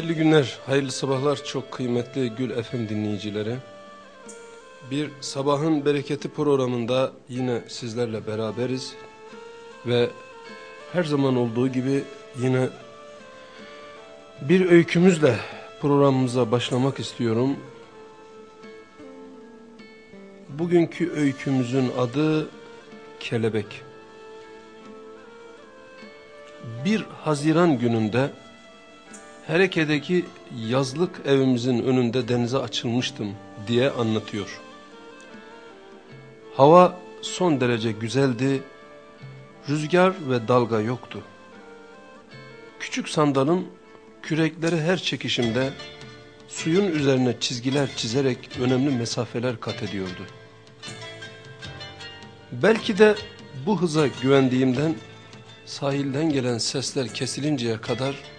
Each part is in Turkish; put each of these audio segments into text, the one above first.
Hayırlı günler, hayırlı sabahlar çok kıymetli Gül FM dinleyicileri. Bir sabahın bereketi programında yine sizlerle beraberiz. Ve her zaman olduğu gibi yine bir öykümüzle programımıza başlamak istiyorum. Bugünkü öykümüzün adı Kelebek. Bir Haziran gününde Hereke'deki yazlık evimizin önünde denize açılmıştım diye anlatıyor. Hava son derece güzeldi, rüzgar ve dalga yoktu. Küçük sandalın kürekleri her çekişimde suyun üzerine çizgiler çizerek önemli mesafeler kat ediyordu. Belki de bu hıza güvendiğimden sahilden gelen sesler kesilinceye kadar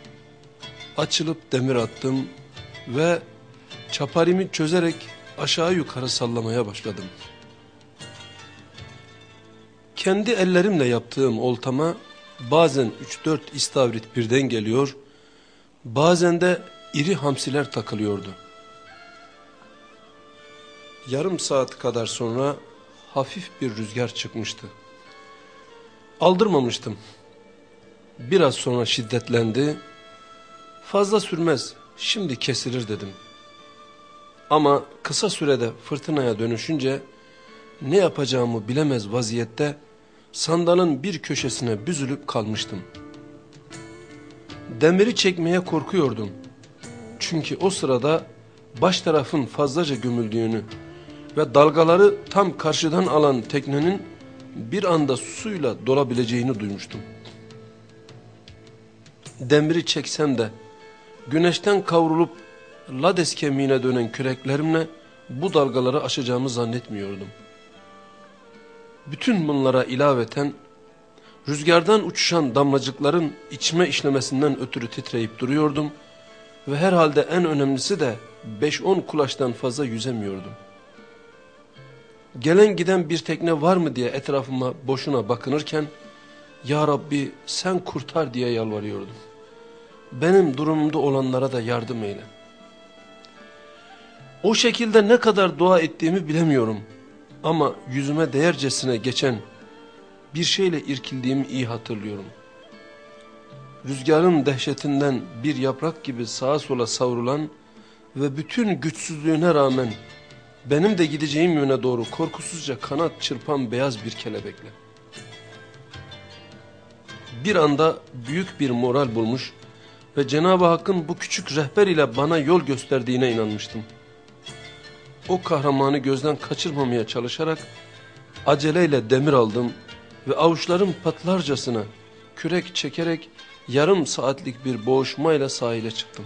açılıp demir attım ve çaparimi çözerek aşağı yukarı sallamaya başladım. Kendi ellerimle yaptığım oltama bazen 3-4 istavrit birden geliyor, bazen de iri hamsiler takılıyordu. Yarım saat kadar sonra hafif bir rüzgar çıkmıştı. Aldırmamıştım. Biraz sonra şiddetlendi Fazla sürmez, şimdi kesilir dedim. Ama kısa sürede fırtınaya dönüşünce ne yapacağımı bilemez vaziyette sandalın bir köşesine büzülüp kalmıştım. Demiri çekmeye korkuyordum. Çünkü o sırada baş tarafın fazlaca gömüldüğünü ve dalgaları tam karşıdan alan teknenin bir anda suyla dolabileceğini duymuştum. Demiri çeksem de güneşten kavrulup lades kemiğine dönen küreklerimle bu dalgaları aşacağımı zannetmiyordum. Bütün bunlara ilaveten rüzgardan uçuşan damlacıkların içime işlemesinden ötürü titreyip duruyordum ve herhalde en önemlisi de 5-10 kulaştan fazla yüzemiyordum. Gelen giden bir tekne var mı diye etrafıma boşuna bakınırken Ya Rabbi sen kurtar diye yalvarıyordum benim durumumda olanlara da yardım eyle. O şekilde ne kadar dua ettiğimi bilemiyorum. Ama yüzüme değercesine geçen bir şeyle irkildiğimi iyi hatırlıyorum. Rüzgarın dehşetinden bir yaprak gibi sağa sola savrulan ve bütün güçsüzlüğüne rağmen benim de gideceğim yöne doğru korkusuzca kanat çırpan beyaz bir kelebekle. Bir anda büyük bir moral bulmuş ve Cenab-ı Hakk'ın bu küçük rehber ile bana yol gösterdiğine inanmıştım. O kahramanı gözden kaçırmamaya çalışarak aceleyle demir aldım ve avuçlarım patlarcasına kürek çekerek yarım saatlik bir boğuşmayla sahile çıktım.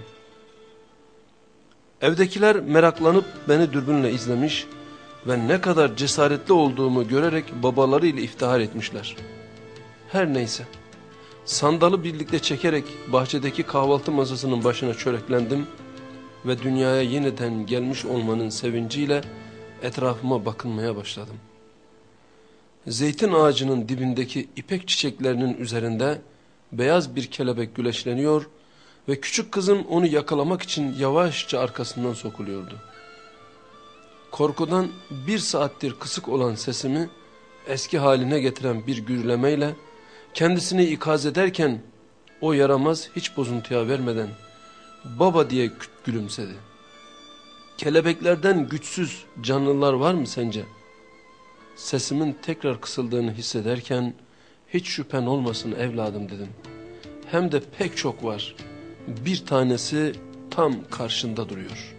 Evdekiler meraklanıp beni dürbünle izlemiş ve ne kadar cesaretli olduğumu görerek babalarıyla iftihar etmişler. Her neyse. Sandalı birlikte çekerek bahçedeki kahvaltı masasının başına çöreklendim ve dünyaya yeniden gelmiş olmanın sevinciyle etrafıma bakınmaya başladım. Zeytin ağacının dibindeki ipek çiçeklerinin üzerinde beyaz bir kelebek güleşleniyor ve küçük kızım onu yakalamak için yavaşça arkasından sokuluyordu. Korkudan bir saattir kısık olan sesimi eski haline getiren bir gürlemeyle Kendisini ikaz ederken o yaramaz hiç bozuntuya vermeden baba diye gülümsedi. Kelebeklerden güçsüz canlılar var mı sence? Sesimin tekrar kısıldığını hissederken hiç şüphen olmasın evladım dedim. Hem de pek çok var. Bir tanesi tam karşında duruyor.''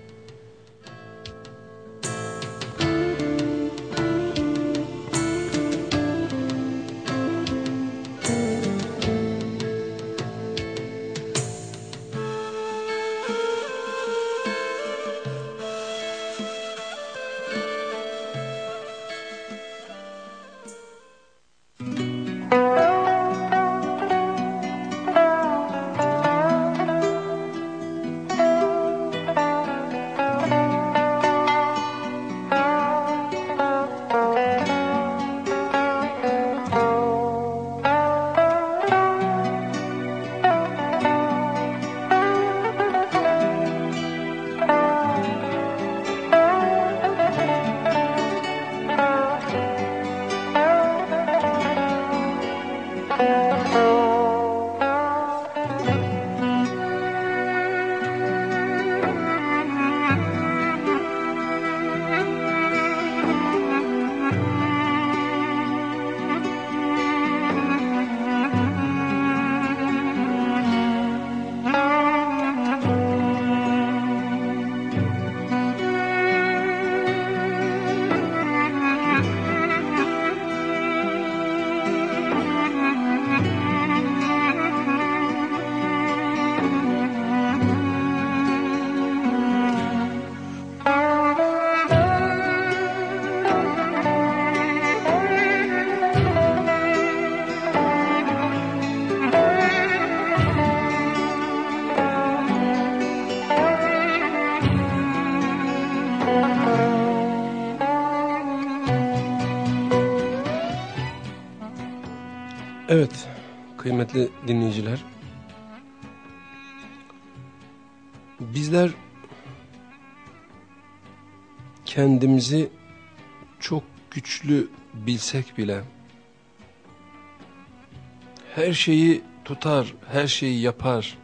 Kıymetli dinleyiciler. Bizler kendimizi çok güçlü bilsek bile her şeyi tutar, her şeyi yapar,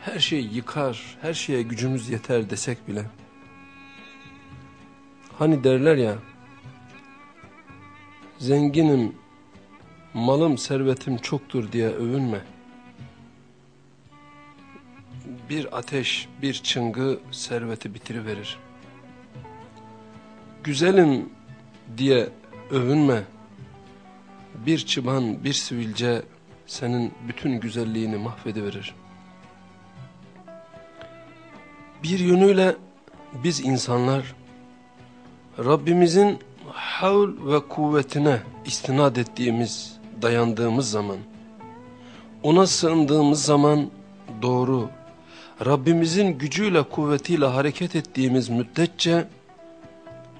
her şeyi yıkar, her şeye gücümüz yeter desek bile hani derler ya zenginim, malım, servetim çoktur diye övünme. Bir ateş, bir çıngı serveti bitiriverir. Güzelim diye övünme. Bir çıban, bir sivilce senin bütün güzelliğini mahvediverir. Bir yönüyle biz insanlar Rabbimizin havl ve kuvvetine istinad ettiğimiz, dayandığımız zaman, ona sığındığımız zaman doğru, Rabbimizin gücüyle kuvvetiyle hareket ettiğimiz müddetçe,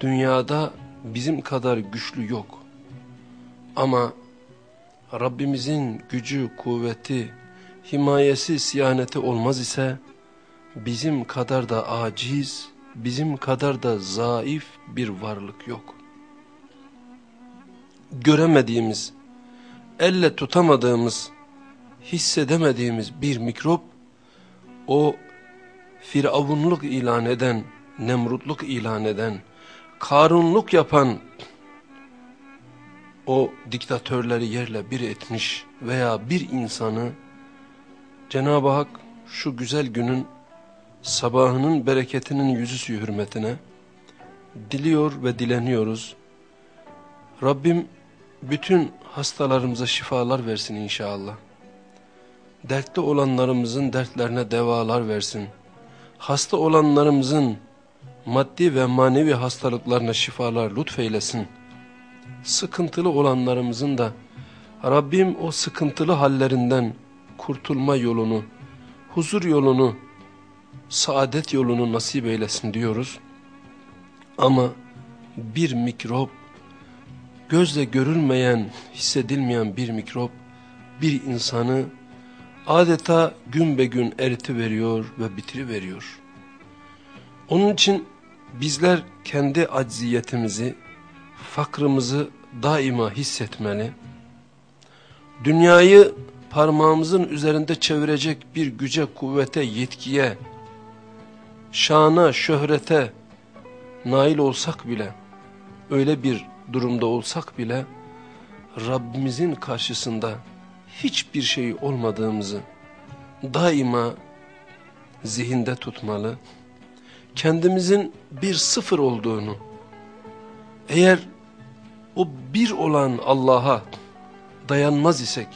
dünyada bizim kadar güçlü yok. Ama Rabbimizin gücü, kuvveti, himayesi, siyaneti olmaz ise, bizim kadar da aciz, bizim kadar da zayıf bir varlık yok göremediğimiz, elle tutamadığımız, hissedemediğimiz bir mikrop, o firavunluk ilan eden, nemrutluk ilan eden, karunluk yapan o diktatörleri yerle bir etmiş veya bir insanı Cenab-ı Hak şu güzel günün sabahının bereketinin yüzüsü hürmetine diliyor ve dileniyoruz. Rabbim bütün hastalarımıza şifalar versin inşallah. Dertte olanlarımızın dertlerine devalar versin. Hasta olanlarımızın maddi ve manevi hastalıklarına şifalar lütfeylesin. Sıkıntılı olanlarımızın da Rabbim o sıkıntılı hallerinden kurtulma yolunu, huzur yolunu, saadet yolunu nasip eylesin diyoruz. Ama bir mikrop gözle görülmeyen, hissedilmeyen bir mikrop bir insanı adeta gün be gün eriti veriyor ve bitiri veriyor. Onun için bizler kendi acziyetimizi, fakrımızı daima hissetmeli. Dünyayı parmağımızın üzerinde çevirecek bir güce, kuvvete, yetkiye, şana, şöhrete nail olsak bile öyle bir durumda olsak bile Rabbimizin karşısında hiçbir şey olmadığımızı daima zihinde tutmalı. Kendimizin bir sıfır olduğunu, eğer o bir olan Allah'a dayanmaz isek,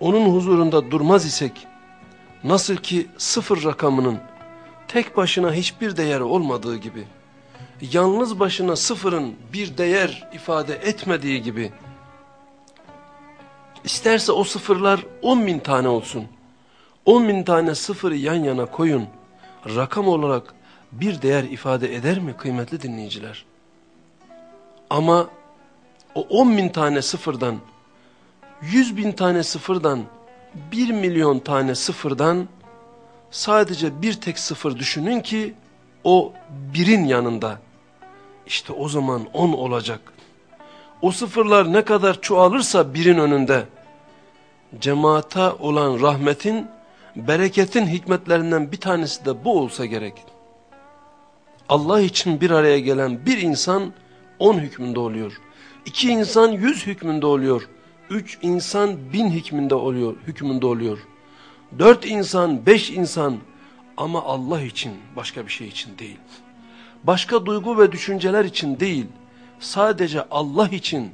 onun huzurunda durmaz isek, nasıl ki sıfır rakamının tek başına hiçbir değeri olmadığı gibi, yalnız başına sıfırın bir değer ifade etmediği gibi isterse o sıfırlar on bin tane olsun. On bin tane sıfırı yan yana koyun. Rakam olarak bir değer ifade eder mi kıymetli dinleyiciler? Ama o on bin tane sıfırdan, yüz bin tane sıfırdan, bir milyon tane sıfırdan sadece bir tek sıfır düşünün ki o birin yanında işte o zaman on olacak. O sıfırlar ne kadar çoğalırsa birin önünde cemaata olan rahmetin, bereketin hikmetlerinden bir tanesi de bu olsa gerek. Allah için bir araya gelen bir insan on hükmünde oluyor. İki insan yüz hükmünde oluyor. Üç insan bin hükmünde oluyor, hükmünde oluyor. Dört insan, beş insan ama Allah için başka bir şey için değil başka duygu ve düşünceler için değil, sadece Allah için,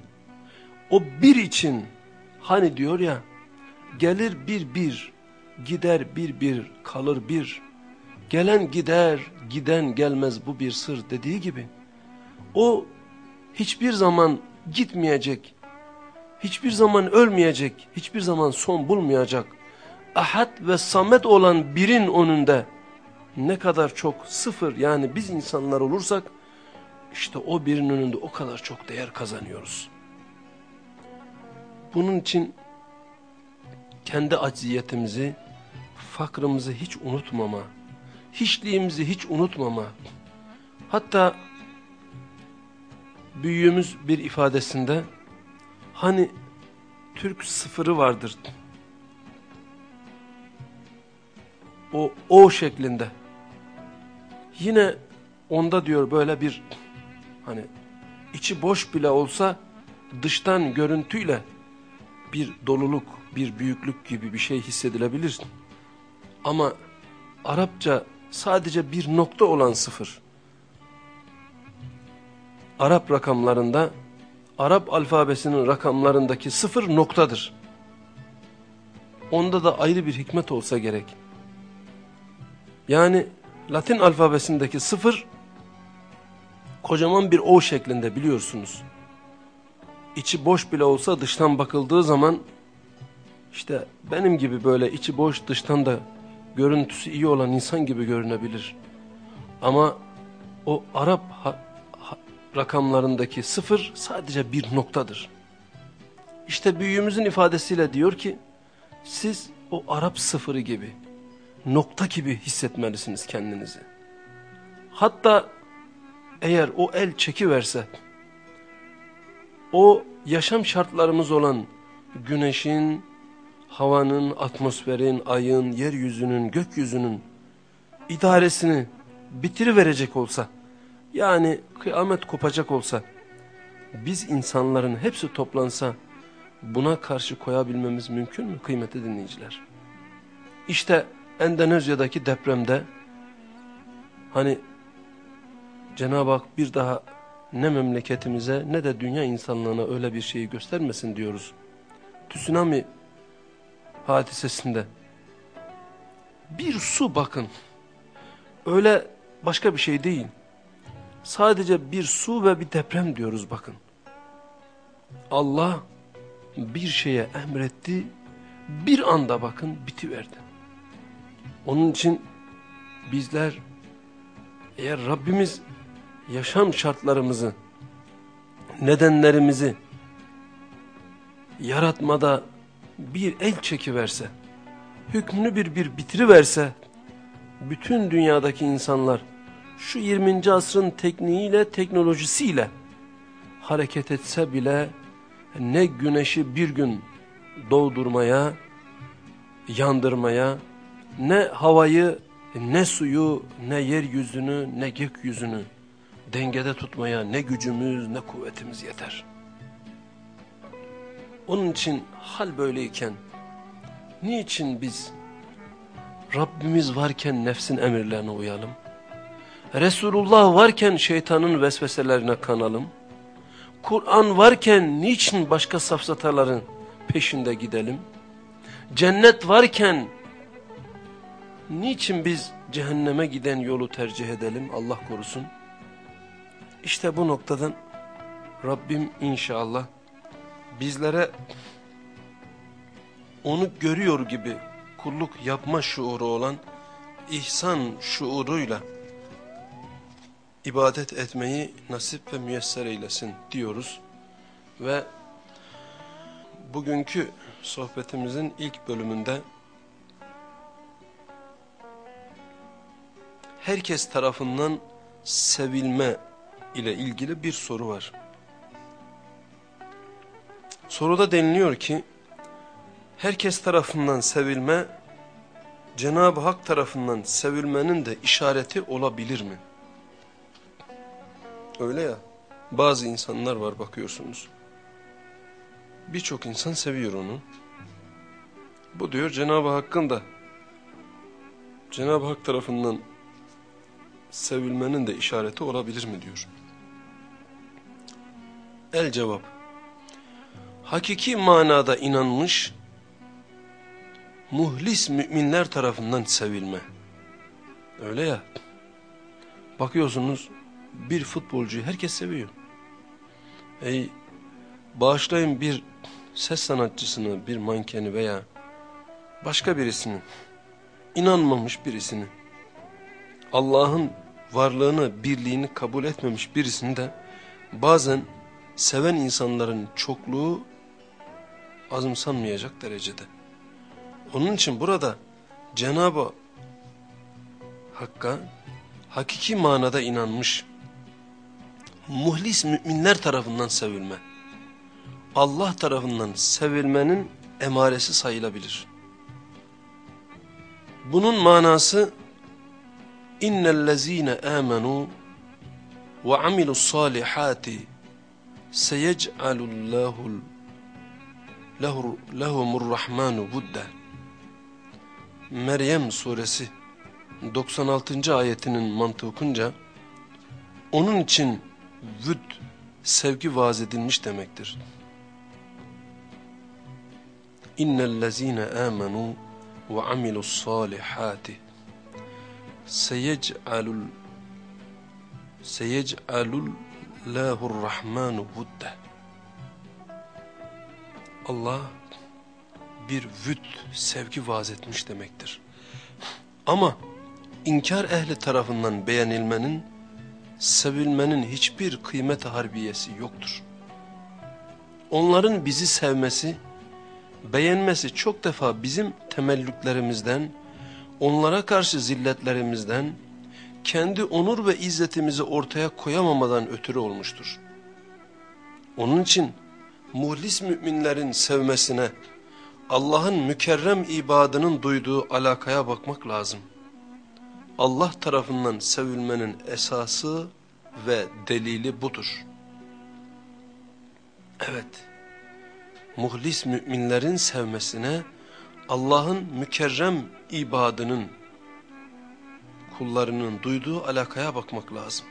o bir için, hani diyor ya, gelir bir bir, gider bir bir, kalır bir, gelen gider, giden gelmez bu bir sır dediği gibi, o hiçbir zaman gitmeyecek, hiçbir zaman ölmeyecek, hiçbir zaman son bulmayacak, ahad ve samet olan birin önünde, ne kadar çok sıfır yani biz insanlar olursak işte o birinin önünde o kadar çok değer kazanıyoruz. Bunun için kendi acziyetimizi, fakrımızı hiç unutmama, hiçliğimizi hiç unutmama. Hatta büyüğümüz bir ifadesinde hani Türk sıfırı vardır. O o şeklinde. Yine onda diyor böyle bir hani içi boş bile olsa dıştan görüntüyle bir doluluk, bir büyüklük gibi bir şey hissedilebilir. Ama Arapça sadece bir nokta olan sıfır. Arap rakamlarında, Arap alfabesinin rakamlarındaki sıfır noktadır. Onda da ayrı bir hikmet olsa gerek. Yani Latin alfabesindeki sıfır, kocaman bir O şeklinde biliyorsunuz. İçi boş bile olsa dıştan bakıldığı zaman, işte benim gibi böyle içi boş dıştan da görüntüsü iyi olan insan gibi görünebilir. Ama o Arap rakamlarındaki sıfır sadece bir noktadır. İşte büyüğümüzün ifadesiyle diyor ki siz o Arap sıfırı gibi nokta gibi hissetmelisiniz kendinizi. Hatta eğer o el çekiverse o yaşam şartlarımız olan güneşin, havanın, atmosferin, ayın, yeryüzünün, gökyüzünün idaresini bitiriverecek olsa yani kıyamet kopacak olsa biz insanların hepsi toplansa buna karşı koyabilmemiz mümkün mü kıymetli dinleyiciler? İşte Endonezya'daki depremde hani Cenab-ı Hak bir daha ne memleketimize ne de dünya insanlığına öyle bir şeyi göstermesin diyoruz. Tsunami hadisesinde bir su bakın öyle başka bir şey değil. Sadece bir su ve bir deprem diyoruz bakın. Allah bir şeye emretti, bir anda bakın bitiverdi. Onun için bizler eğer Rabbimiz yaşam şartlarımızı, nedenlerimizi yaratmada bir el çekiverse, hükmünü bir bir bitiriverse, bütün dünyadaki insanlar şu 20. asrın tekniğiyle, teknolojisiyle hareket etse bile ne güneşi bir gün doğdurmaya, yandırmaya, ne havayı, ne suyu, ne yeryüzünü, ne gökyüzünü dengede tutmaya ne gücümüz ne kuvvetimiz yeter. Onun için hal böyleyken niçin biz Rabbimiz varken nefsin emirlerine uyalım? Resulullah varken şeytanın vesveselerine kanalım. Kur'an varken niçin başka safsataların peşinde gidelim? Cennet varken niçin biz cehenneme giden yolu tercih edelim Allah korusun? İşte bu noktadan Rabbim inşallah bizlere onu görüyor gibi kulluk yapma şuuru olan ihsan şuuruyla ibadet etmeyi nasip ve müyesser eylesin diyoruz. Ve bugünkü sohbetimizin ilk bölümünde herkes tarafından sevilme ile ilgili bir soru var. Soruda deniliyor ki herkes tarafından sevilme Cenab-ı Hak tarafından sevilmenin de işareti olabilir mi? Öyle ya. Bazı insanlar var bakıyorsunuz. Birçok insan seviyor onu. Bu diyor Cenab-ı Hakk'ın da Cenab-ı Hak tarafından sevilmenin de işareti olabilir mi diyor. El cevap. Hakiki manada inanmış, muhlis müminler tarafından sevilme. Öyle ya. Bakıyorsunuz bir futbolcuyu herkes seviyor. Ey bağışlayın bir ses sanatçısını, bir mankeni veya başka birisini, inanmamış birisini, Allah'ın varlığını, birliğini kabul etmemiş birisini de bazen seven insanların çokluğu azımsanmayacak derecede. Onun için burada Cenab-ı Hakk'a hakiki manada inanmış, muhlis müminler tarafından sevilme, Allah tarafından sevilmenin emaresi sayılabilir. Bunun manası innellezine amenu ve amilus salihati seyec'alullahu lehumur rahmanu budda. Meryem suresi 96. ayetinin mantığı okunca onun için vüd sevgi vaaz edilmiş demektir. İnnellezîne âmenû ve amilu's-sâlihâti seyec'alul seyec'alul lahur rahmanu vudde Allah bir vüd sevgi vaaz etmiş demektir. Ama inkar ehli tarafından beğenilmenin, sevilmenin hiçbir kıymet harbiyesi yoktur. Onların bizi sevmesi, beğenmesi çok defa bizim temellüklerimizden, onlara karşı zilletlerimizden, kendi onur ve izzetimizi ortaya koyamamadan ötürü olmuştur. Onun için muhlis müminlerin sevmesine, Allah'ın mükerrem ibadının duyduğu alakaya bakmak lazım. Allah tarafından sevilmenin esası ve delili budur. Evet, muhlis müminlerin sevmesine Allah'ın mükerrem ibadının, kullarının duyduğu alakaya bakmak lazım.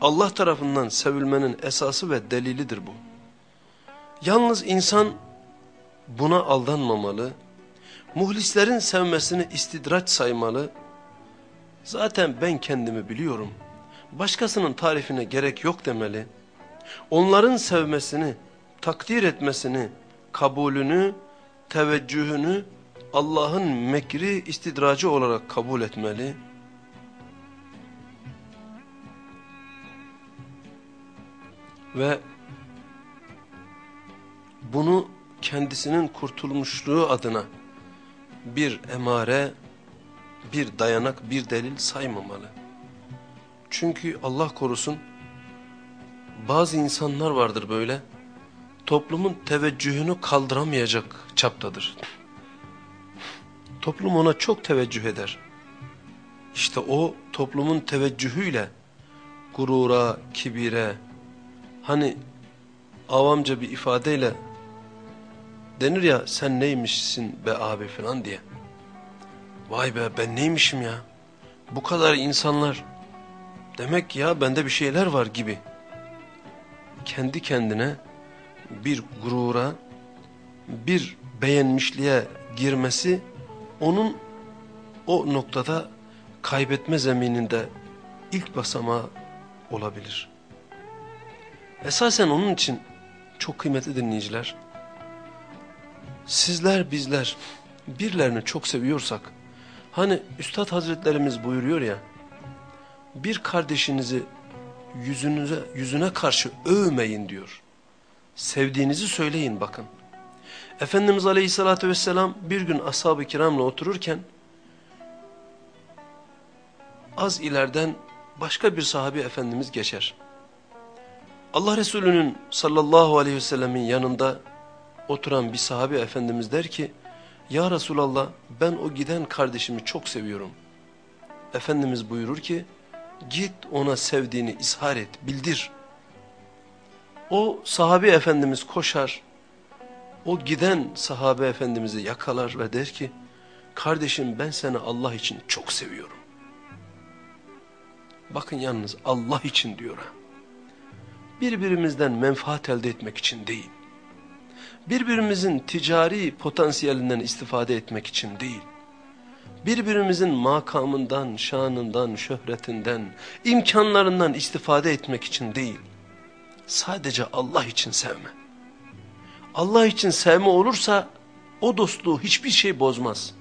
Allah tarafından sevilmenin esası ve delilidir bu. Yalnız insan buna aldanmamalı, muhlislerin sevmesini istidraç saymalı, zaten ben kendimi biliyorum, başkasının tarifine gerek yok demeli, onların sevmesini, takdir etmesini, kabulünü, teveccühünü Allah'ın mekri istidracı olarak kabul etmeli, ve bunu kendisinin kurtulmuşluğu adına bir emare, bir dayanak, bir delil saymamalı. Çünkü Allah korusun bazı insanlar vardır böyle toplumun teveccühünü kaldıramayacak çaptadır. Toplum ona çok teveccüh eder. İşte o toplumun teveccühüyle gurura, kibire, hani avamca bir ifadeyle denir ya sen neymişsin be abi falan diye. Vay be ben neymişim ya. Bu kadar insanlar demek ya bende bir şeyler var gibi. Kendi kendine bir gurura, bir beğenmişliğe girmesi onun o noktada kaybetme zemininde ilk basamağı olabilir. Esasen onun için çok kıymetli dinleyiciler, sizler bizler birilerini çok seviyorsak, hani Üstad Hazretlerimiz buyuruyor ya, bir kardeşinizi yüzünüze, yüzüne karşı övmeyin diyor. Sevdiğinizi söyleyin bakın. Efendimiz Aleyhisselatü Vesselam bir gün ashab-ı kiramla otururken, az ileriden başka bir sahabi Efendimiz geçer. Allah Resulü'nün sallallahu aleyhi ve sellemin yanında oturan bir sahabe efendimiz der ki Ya Resulallah ben o giden kardeşimi çok seviyorum. Efendimiz buyurur ki git ona sevdiğini ishar et bildir. O sahabe efendimiz koşar o giden sahabe efendimizi yakalar ve der ki kardeşim ben seni Allah için çok seviyorum. Bakın yalnız Allah için diyor ha birbirimizden menfaat elde etmek için değil. Birbirimizin ticari potansiyelinden istifade etmek için değil. Birbirimizin makamından, şanından, şöhretinden, imkanlarından istifade etmek için değil. Sadece Allah için sevme. Allah için sevme olursa o dostluğu hiçbir şey bozmaz.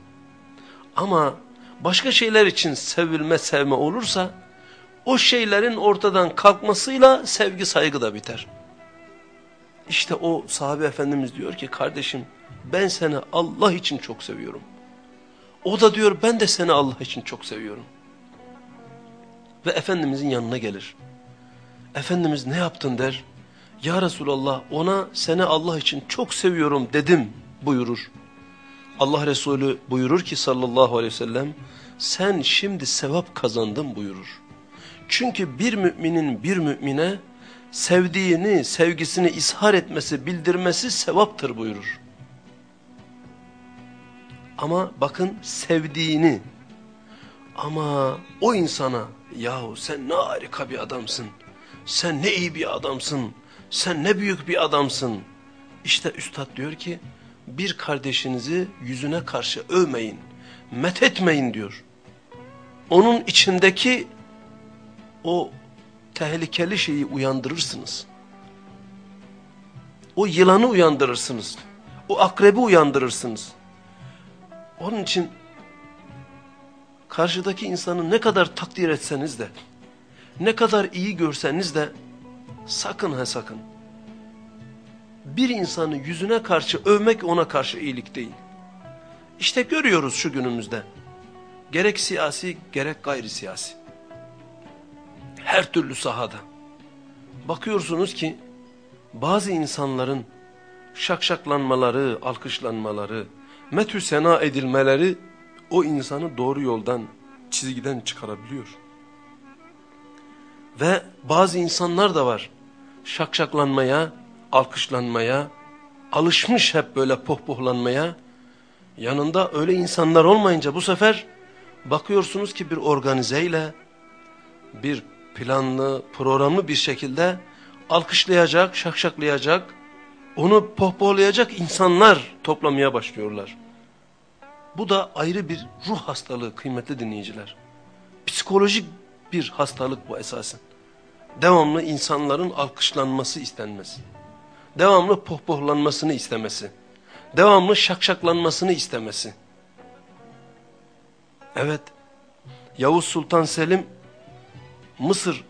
Ama başka şeyler için sevilme, sevme olursa o şeylerin ortadan kalkmasıyla sevgi saygı da biter. İşte o sahabe efendimiz diyor ki kardeşim ben seni Allah için çok seviyorum. O da diyor ben de seni Allah için çok seviyorum. Ve Efendimizin yanına gelir. Efendimiz ne yaptın der. Ya Resulallah ona seni Allah için çok seviyorum dedim buyurur. Allah Resulü buyurur ki sallallahu aleyhi ve sellem sen şimdi sevap kazandın buyurur. Çünkü bir müminin bir mümine sevdiğini, sevgisini ishar etmesi, bildirmesi sevaptır buyurur. Ama bakın sevdiğini ama o insana yahu sen ne harika bir adamsın, sen ne iyi bir adamsın, sen ne büyük bir adamsın. İşte üstad diyor ki bir kardeşinizi yüzüne karşı övmeyin, methetmeyin diyor. Onun içindeki o tehlikeli şeyi uyandırırsınız. O yılanı uyandırırsınız. O akrebi uyandırırsınız. Onun için karşıdaki insanı ne kadar takdir etseniz de, ne kadar iyi görseniz de sakın ha sakın. Bir insanı yüzüne karşı övmek ona karşı iyilik değil. İşte görüyoruz şu günümüzde. Gerek siyasi gerek gayri siyasi. Her türlü sahada. Bakıyorsunuz ki bazı insanların şakşaklanmaları, alkışlanmaları, metü sena edilmeleri o insanı doğru yoldan, çizgiden çıkarabiliyor. Ve bazı insanlar da var. Şakşaklanmaya, alkışlanmaya, alışmış hep böyle pohpohlanmaya. Yanında öyle insanlar olmayınca bu sefer bakıyorsunuz ki bir organizeyle, bir planlı, programlı bir şekilde alkışlayacak, şakşaklayacak, onu pohpohlayacak insanlar toplamaya başlıyorlar. Bu da ayrı bir ruh hastalığı kıymetli dinleyiciler. Psikolojik bir hastalık bu esasen. Devamlı insanların alkışlanması istenmesi. Devamlı pohpohlanmasını istemesi. Devamlı şakşaklanmasını istemesi. Evet, Yavuz Sultan Selim Mısır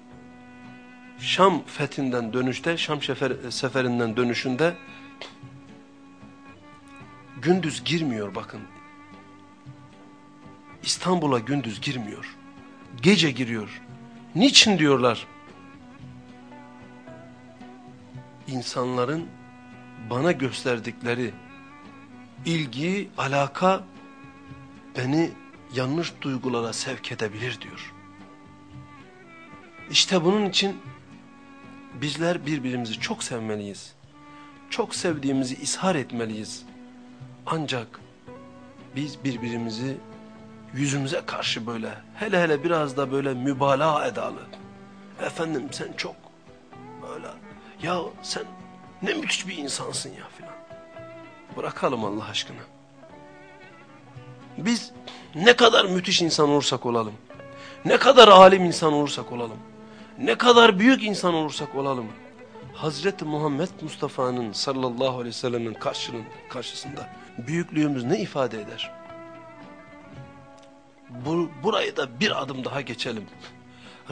Şam fethinden dönüşte, Şam sefer, seferinden dönüşünde gündüz girmiyor bakın. İstanbul'a gündüz girmiyor. Gece giriyor. Niçin diyorlar? İnsanların bana gösterdikleri ilgi, alaka beni yanlış duygulara sevk edebilir diyor. İşte bunun için bizler birbirimizi çok sevmeliyiz. Çok sevdiğimizi ishar etmeliyiz. Ancak biz birbirimizi yüzümüze karşı böyle hele hele biraz da böyle mübalağa edalı. Efendim sen çok ya sen ne müthiş bir insansın ya filan. Bırakalım Allah aşkına. Biz ne kadar müthiş insan olursak olalım. Ne kadar alim insan olursak olalım. Ne kadar büyük insan olursak olalım. Hazreti Muhammed Mustafa'nın sallallahu aleyhi ve sellemin karşısında büyüklüğümüz ne ifade eder? Bu, burayı da bir adım daha geçelim.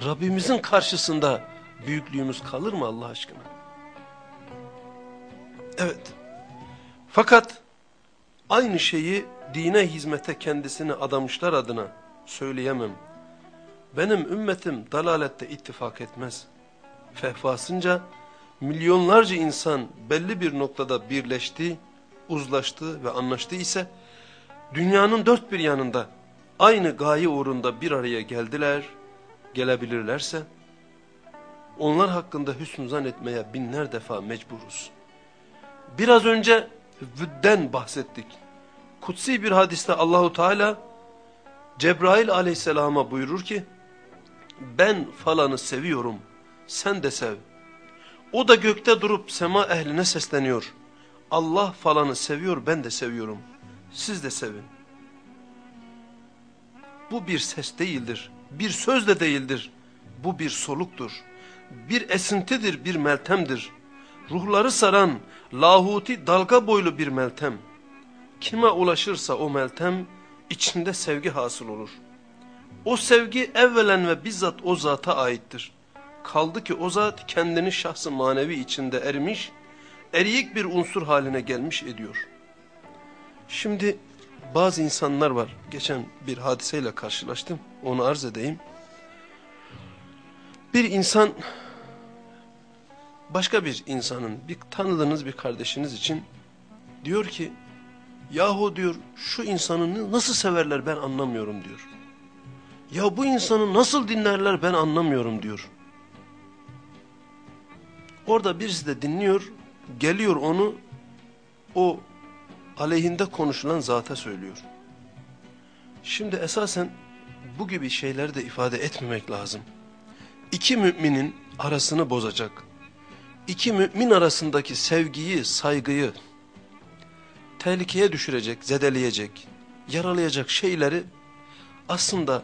Rabbimizin karşısında büyüklüğümüz kalır mı Allah aşkına? Evet. Fakat aynı şeyi dine hizmete kendisini adamışlar adına söyleyemem. Benim ümmetim dalalette ittifak etmez. Fehvasınca milyonlarca insan belli bir noktada birleşti, uzlaştı ve anlaştı ise dünyanın dört bir yanında aynı gaye uğrunda bir araya geldiler, gelebilirlerse onlar hakkında hüsnü zannetmeye binler defa mecburuz. Biraz önce vüdden bahsettik. Kutsi bir hadiste Allahu Teala Cebrail aleyhisselama buyurur ki ben falanı seviyorum sen de sev. O da gökte durup sema ehline sesleniyor. Allah falanı seviyor ben de seviyorum. Siz de sevin. Bu bir ses değildir. Bir söz de değildir. Bu bir soluktur. Bir esintidir, bir meltemdir. Ruhları saran, lahuti dalga boylu bir meltem. Kime ulaşırsa o meltem, içinde sevgi hasıl olur. O sevgi evvelen ve bizzat o zata aittir. Kaldı ki o zat kendini şahsı manevi içinde ermiş, eriyik bir unsur haline gelmiş ediyor. Şimdi bazı insanlar var. Geçen bir hadiseyle karşılaştım. Onu arz edeyim. Bir insan başka bir insanın, bir tanıdığınız bir kardeşiniz için diyor ki yahu diyor şu insanı nasıl severler ben anlamıyorum diyor. Ya bu insanı nasıl dinlerler ben anlamıyorum diyor. Orada birisi de dinliyor, geliyor onu o aleyhinde konuşulan zata söylüyor. Şimdi esasen bu gibi şeyleri de ifade etmemek lazım. İki müminin arasını bozacak, iki mümin arasındaki sevgiyi, saygıyı tehlikeye düşürecek, zedeleyecek, yaralayacak şeyleri aslında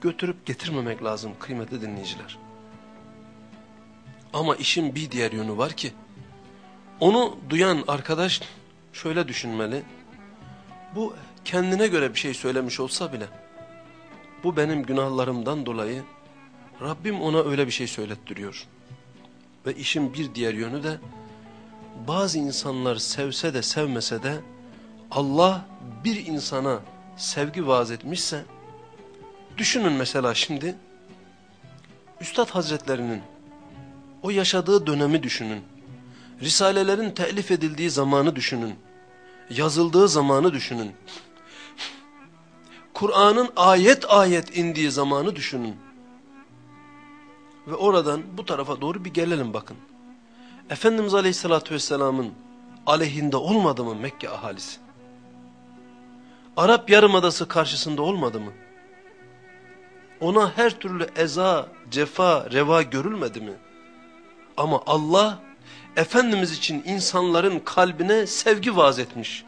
götürüp getirmemek lazım kıymetli dinleyiciler. Ama işin bir diğer yönü var ki, onu duyan arkadaş şöyle düşünmeli, bu kendine göre bir şey söylemiş olsa bile, bu benim günahlarımdan dolayı Rabbim ona öyle bir şey söylettiriyor. Ve işin bir diğer yönü de, bazı insanlar sevse de sevmese de, Allah bir insana sevgi vaaz etmişse, düşünün mesela şimdi, Üstad Hazretlerinin o yaşadığı dönemi düşünün. Risalelerin telif edildiği zamanı düşünün. Yazıldığı zamanı düşünün. Kur'an'ın ayet ayet indiği zamanı düşünün. Ve oradan bu tarafa doğru bir gelelim bakın. Efendimiz Aleyhisselatü Vesselam'ın aleyhinde olmadı mı Mekke ahalisi? Arap Yarımadası karşısında olmadı mı? Ona her türlü eza, cefa, reva görülmedi mi? Ama Allah Efendimiz için insanların kalbine sevgi vaaz etmiş.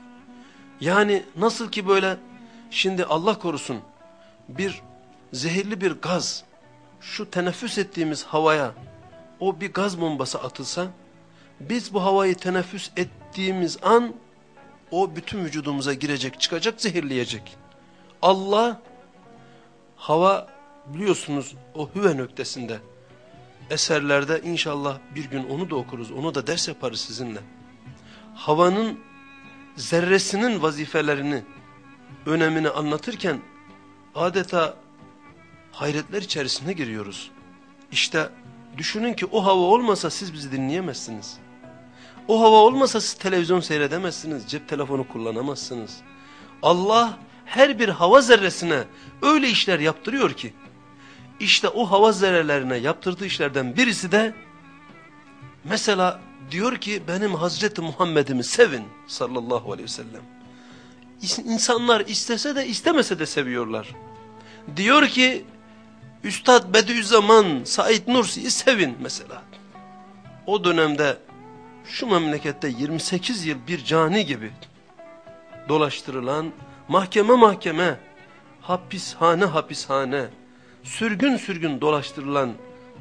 Yani nasıl ki böyle şimdi Allah korusun bir zehirli bir gaz şu teneffüs ettiğimiz havaya o bir gaz bombası atılsa biz bu havayı teneffüs ettiğimiz an o bütün vücudumuza girecek çıkacak zehirleyecek. Allah hava biliyorsunuz o hüve nöktesinde eserlerde inşallah bir gün onu da okuruz, onu da ders yaparız sizinle. Havanın zerresinin vazifelerini, önemini anlatırken adeta hayretler içerisine giriyoruz. İşte düşünün ki o hava olmasa siz bizi dinleyemezsiniz. O hava olmasa siz televizyon seyredemezsiniz, cep telefonu kullanamazsınız. Allah her bir hava zerresine öyle işler yaptırıyor ki, işte o hava zerrelerine yaptırdığı işlerden birisi de mesela diyor ki benim Hazreti Muhammed'imi sevin sallallahu aleyhi ve sellem. İnsanlar istese de istemese de seviyorlar. Diyor ki Üstad Bediüzzaman Said Nursi'yi sevin mesela. O dönemde şu memlekette 28 yıl bir cani gibi dolaştırılan mahkeme mahkeme, hapishane hapishane, sürgün sürgün dolaştırılan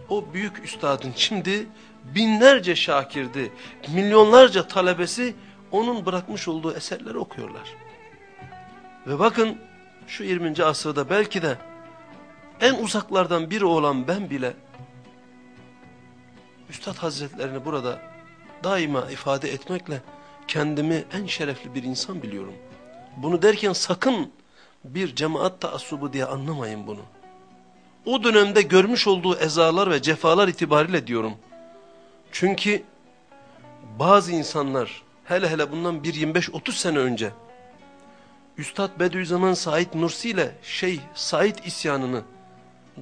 o büyük üstadın şimdi binlerce şakirdi, milyonlarca talebesi onun bırakmış olduğu eserleri okuyorlar. Ve bakın şu 20. asırda belki de en uzaklardan biri olan ben bile Üstad Hazretlerini burada daima ifade etmekle kendimi en şerefli bir insan biliyorum. Bunu derken sakın bir cemaat taassubu diye anlamayın bunu o dönemde görmüş olduğu ezalar ve cefalar itibariyle diyorum. Çünkü bazı insanlar hele hele bundan bir 25-30 sene önce Üstad Bediüzzaman Said Nursi ile Şeyh Said isyanını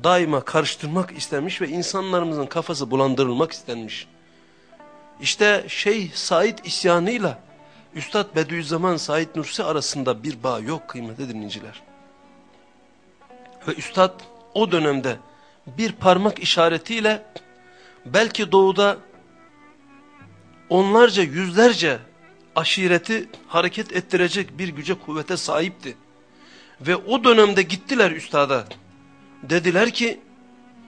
daima karıştırmak istemiş ve insanlarımızın kafası bulandırılmak istenmiş. İşte Şeyh Said isyanıyla Üstad Bediüzzaman Said Nursi arasında bir bağ yok kıymetli dinleyiciler. Ve Üstad o dönemde bir parmak işaretiyle belki doğuda onlarca yüzlerce aşireti hareket ettirecek bir güce kuvvete sahipti. Ve o dönemde gittiler üstada. Dediler ki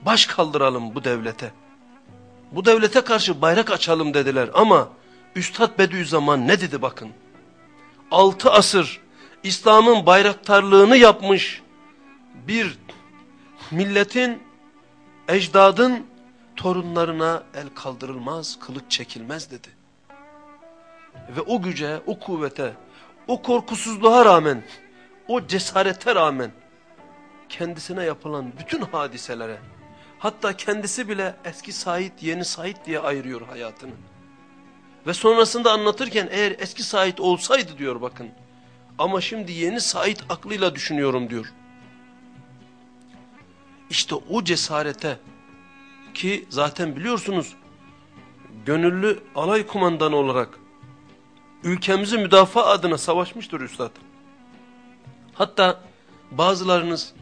baş kaldıralım bu devlete. Bu devlete karşı bayrak açalım dediler ama Üstad Bediüzzaman ne dedi bakın. Altı asır İslam'ın bayraktarlığını yapmış bir milletin, ecdadın torunlarına el kaldırılmaz, kılıç çekilmez dedi. Ve o güce, o kuvvete, o korkusuzluğa rağmen, o cesarete rağmen kendisine yapılan bütün hadiselere, hatta kendisi bile eski Said, yeni Said diye ayırıyor hayatını. Ve sonrasında anlatırken eğer eski Said olsaydı diyor bakın. Ama şimdi yeni Said aklıyla düşünüyorum diyor. İşte o cesarete ki zaten biliyorsunuz gönüllü alay kumandanı olarak ülkemizi müdafaa adına savaşmıştır üstad. Hatta bazılarınız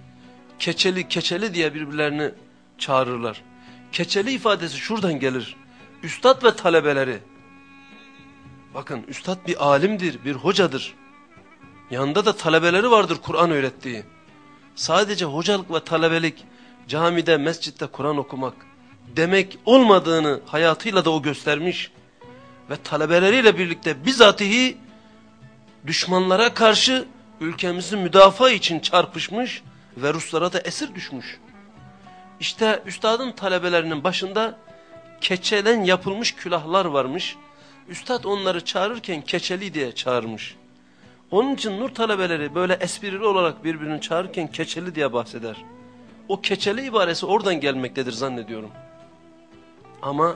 keçeli keçeli diye birbirlerini çağırırlar. Keçeli ifadesi şuradan gelir. Üstad ve talebeleri. Bakın üstad bir alimdir, bir hocadır. Yanında da talebeleri vardır Kur'an öğrettiği. Sadece hocalık ve talebelik camide, mescitte Kur'an okumak demek olmadığını hayatıyla da o göstermiş. Ve talebeleriyle birlikte bizatihi düşmanlara karşı ülkemizi müdafaa için çarpışmış ve Ruslara da esir düşmüş. İşte üstadın talebelerinin başında keçeden yapılmış külahlar varmış. Üstad onları çağırırken keçeli diye çağırmış. Onun için nur talebeleri böyle esprili olarak birbirini çağırırken keçeli diye bahseder. O keçeli ibaresi oradan gelmektedir zannediyorum. Ama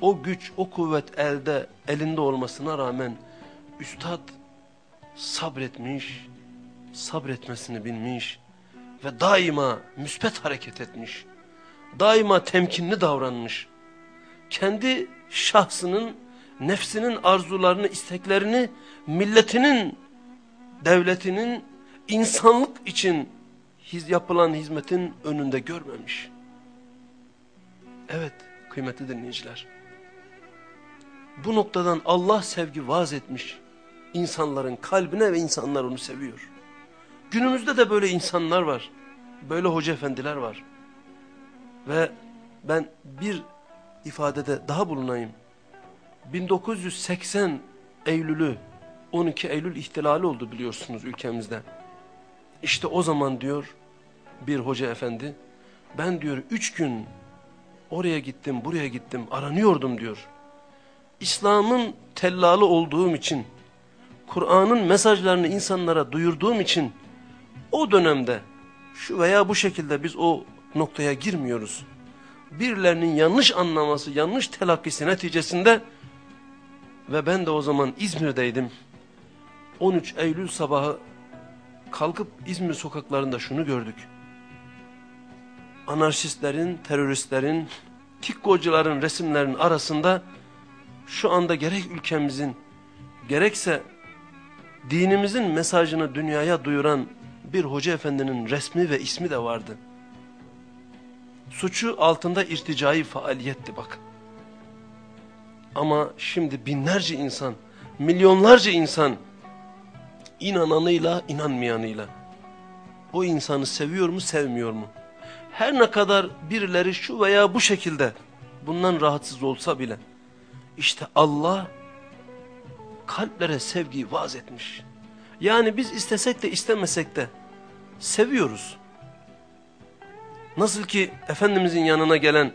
o güç, o kuvvet elde, elinde olmasına rağmen üstad sabretmiş, sabretmesini bilmiş ve daima müspet hareket etmiş. Daima temkinli davranmış. Kendi şahsının, nefsinin arzularını, isteklerini, milletinin, devletinin, insanlık için yapılan hizmetin önünde görmemiş. Evet kıymetli dinleyiciler. Bu noktadan Allah sevgi vaaz etmiş insanların kalbine ve insanlar onu seviyor. Günümüzde de böyle insanlar var. Böyle hoca efendiler var. Ve ben bir ifadede daha bulunayım. 1980 Eylül'ü 12 Eylül ihtilali oldu biliyorsunuz ülkemizde. İşte o zaman diyor bir hoca efendi ben diyor üç gün oraya gittim buraya gittim aranıyordum diyor. İslam'ın tellalı olduğum için Kur'an'ın mesajlarını insanlara duyurduğum için o dönemde şu veya bu şekilde biz o noktaya girmiyoruz. Birilerinin yanlış anlaması, yanlış telakkisi neticesinde ve ben de o zaman İzmir'deydim. 13 Eylül sabahı kalkıp İzmir sokaklarında şunu gördük. Anarşistlerin, teröristlerin, tikkocuların resimlerinin arasında şu anda gerek ülkemizin gerekse dinimizin mesajını dünyaya duyuran bir hoca efendinin resmi ve ismi de vardı. Suçu altında irticai faaliyetti bak. Ama şimdi binlerce insan, milyonlarca insan inananıyla inanmayanıyla o insanı seviyor mu sevmiyor mu? Her ne kadar birileri şu veya bu şekilde bundan rahatsız olsa bile işte Allah kalplere sevgiyi vaaz etmiş. Yani biz istesek de istemesek de seviyoruz. Nasıl ki Efendimizin yanına gelen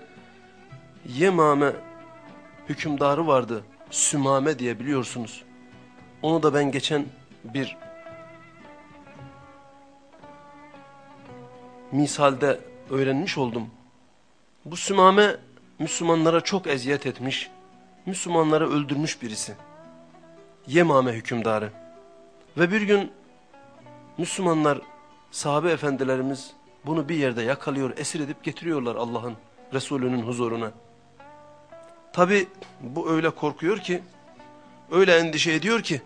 Yemame hükümdarı vardı. Sümame diye biliyorsunuz. Onu da ben geçen bir misalde öğrenmiş oldum. Bu Sümame Müslümanlara çok eziyet etmiş. Müslümanları öldürmüş birisi. Yemame hükümdarı. Ve bir gün Müslümanlar, sahabe efendilerimiz bunu bir yerde yakalıyor, esir edip getiriyorlar Allah'ın Resulü'nün huzuruna. Tabi bu öyle korkuyor ki, öyle endişe ediyor ki,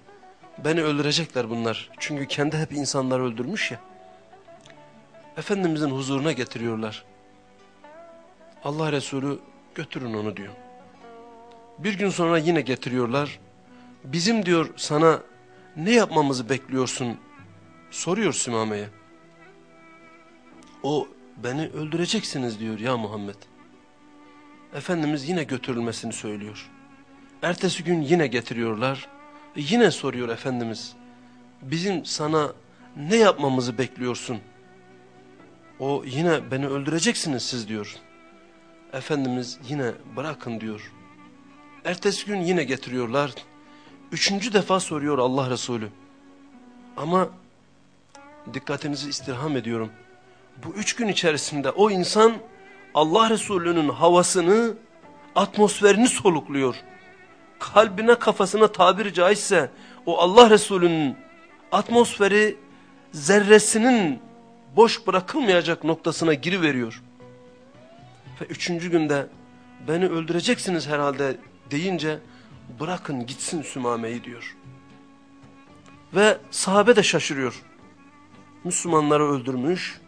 beni öldürecekler bunlar. Çünkü kendi hep insanları öldürmüş ya. Efendimizin huzuruna getiriyorlar. Allah Resulü götürün onu diyor. Bir gün sonra yine getiriyorlar. Bizim diyor sana ne yapmamızı bekliyorsun soruyor Sümame'ye. O beni öldüreceksiniz diyor ya Muhammed. Efendimiz yine götürülmesini söylüyor. Ertesi gün yine getiriyorlar. Yine soruyor Efendimiz. Bizim sana ne yapmamızı bekliyorsun? O yine beni öldüreceksiniz siz diyor. Efendimiz yine bırakın diyor. Ertesi gün yine getiriyorlar. Üçüncü defa soruyor Allah Resulü. Ama dikkatinizi istirham ediyorum. Bu üç gün içerisinde o insan Allah Resulü'nün havasını, atmosferini solukluyor. Kalbine kafasına tabiri caizse o Allah Resulü'nün atmosferi zerresinin boş bırakılmayacak noktasına giriveriyor. Ve üçüncü günde beni öldüreceksiniz herhalde deyince bırakın gitsin Sümame'yi diyor. Ve sahabe de şaşırıyor. Müslümanları öldürmüş,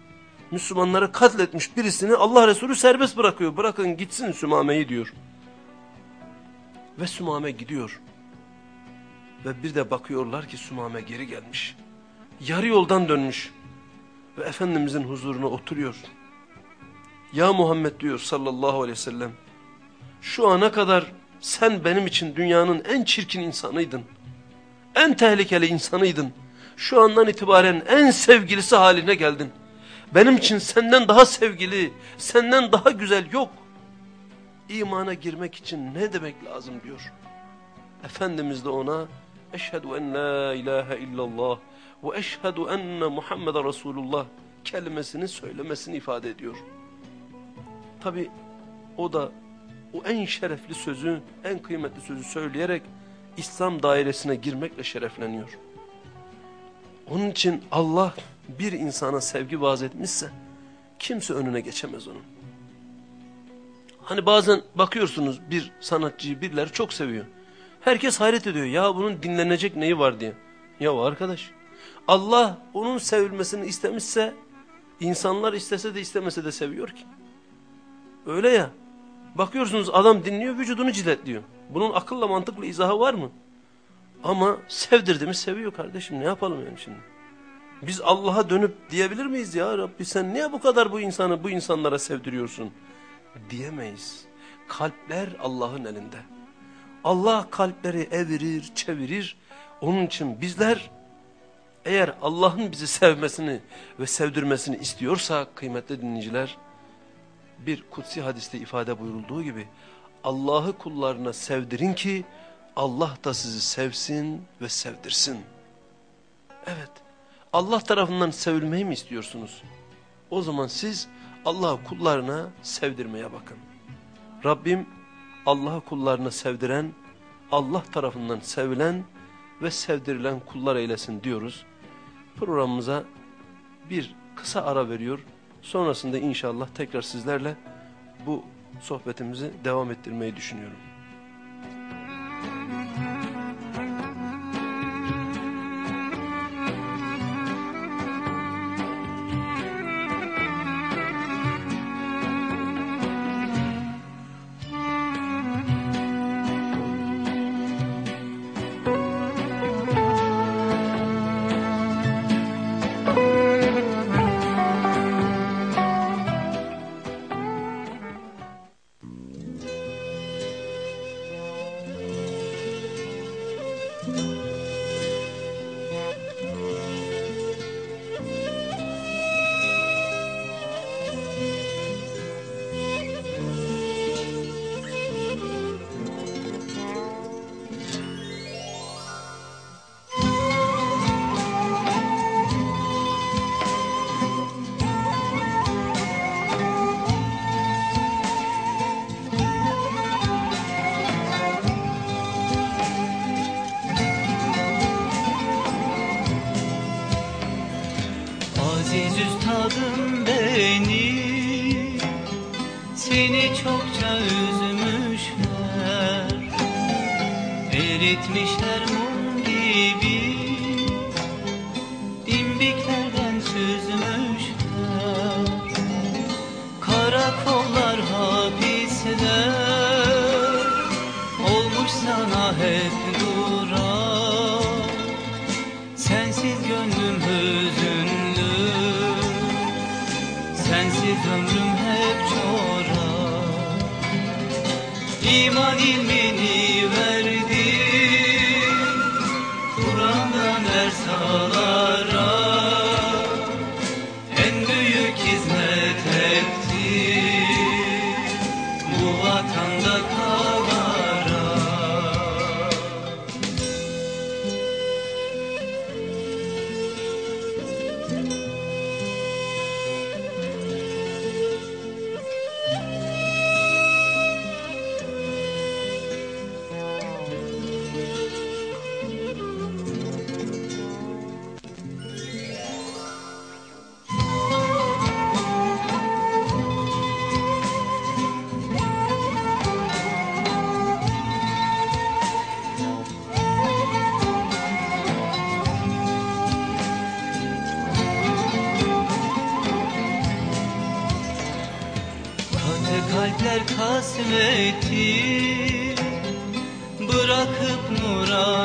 Müslümanları katletmiş birisini Allah Resulü serbest bırakıyor. Bırakın gitsin Sümame'yi diyor. Ve Sümame gidiyor. Ve bir de bakıyorlar ki Sümame geri gelmiş. Yarı yoldan dönmüş. Ve Efendimizin huzuruna oturuyor. Ya Muhammed diyor sallallahu aleyhi ve sellem. Şu ana kadar sen benim için dünyanın en çirkin insanıydın. En tehlikeli insanıydın. Şu andan itibaren en sevgilisi haline geldin. Benim için senden daha sevgili, senden daha güzel yok. İmana girmek için ne demek lazım diyor. Efendimiz de ona Eşhedü en la ilahe illallah ve eşhedü enne Muhammeden Resulullah kelimesini söylemesini ifade ediyor. Tabi o da o en şerefli sözü, en kıymetli sözü söyleyerek İslam dairesine girmekle şerefleniyor. Onun için Allah bir insana sevgi vaaz etmişse kimse önüne geçemez onun. Hani bazen bakıyorsunuz bir sanatçıyı birileri çok seviyor. Herkes hayret ediyor ya bunun dinlenecek neyi var diye. Ya arkadaş Allah onun sevilmesini istemişse insanlar istese de istemese de seviyor ki. Öyle ya bakıyorsunuz adam dinliyor vücudunu ciletliyor. Bunun akılla mantıkla izahı var mı? Ama sevdirdi mi seviyor kardeşim ne yapalım yani şimdi. Biz Allah'a dönüp diyebilir miyiz ya Rabbi sen niye bu kadar bu insanı bu insanlara sevdiriyorsun? Diyemeyiz. Kalpler Allah'ın elinde. Allah kalpleri evirir, çevirir. Onun için bizler eğer Allah'ın bizi sevmesini ve sevdirmesini istiyorsa kıymetli dinleyiciler bir kutsi hadiste ifade buyurulduğu gibi Allah'ı kullarına sevdirin ki Allah da sizi sevsin ve sevdirsin. Evet. Allah tarafından sevilmeyi mi istiyorsunuz? O zaman siz Allah'ı kullarına sevdirmeye bakın. Rabbim Allah'ı kullarına sevdiren, Allah tarafından sevilen ve sevdirilen kullar eylesin diyoruz. Programımıza bir kısa ara veriyor. Sonrasında inşallah tekrar sizlerle bu sohbetimizi devam ettirmeyi düşünüyorum. Mm-hmm.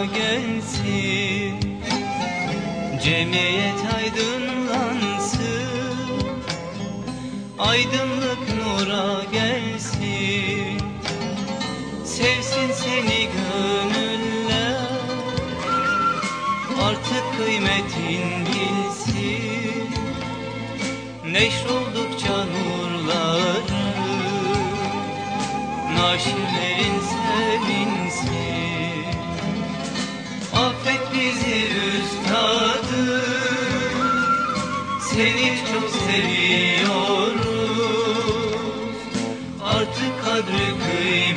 Gelsin. Cemiyet aydınlansın. Aydınlık nura gelsin. Sevsin seni gönüller. Artık kıymetin bilsin. Neşroldukça nurları Naşirlerin sevinsin Seni çok seviyoruz. Artık kadri kıymeti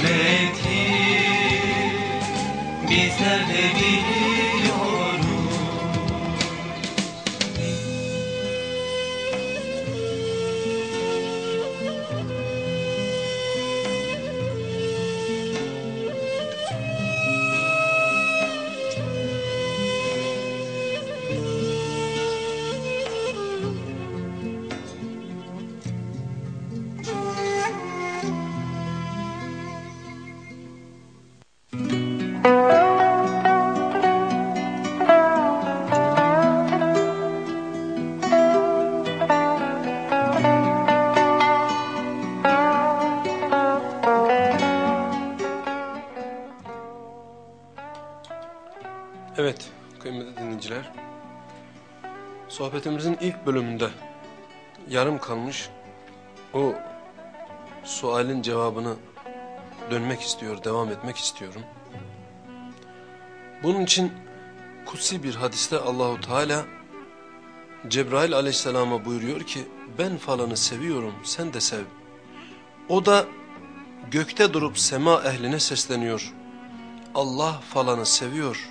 kalmış o sualin cevabını dönmek istiyor, devam etmek istiyorum. Bunun için kutsi bir hadiste Allahu Teala Cebrail aleyhisselama buyuruyor ki ben falanı seviyorum sen de sev. O da gökte durup sema ehline sesleniyor. Allah falanı seviyor.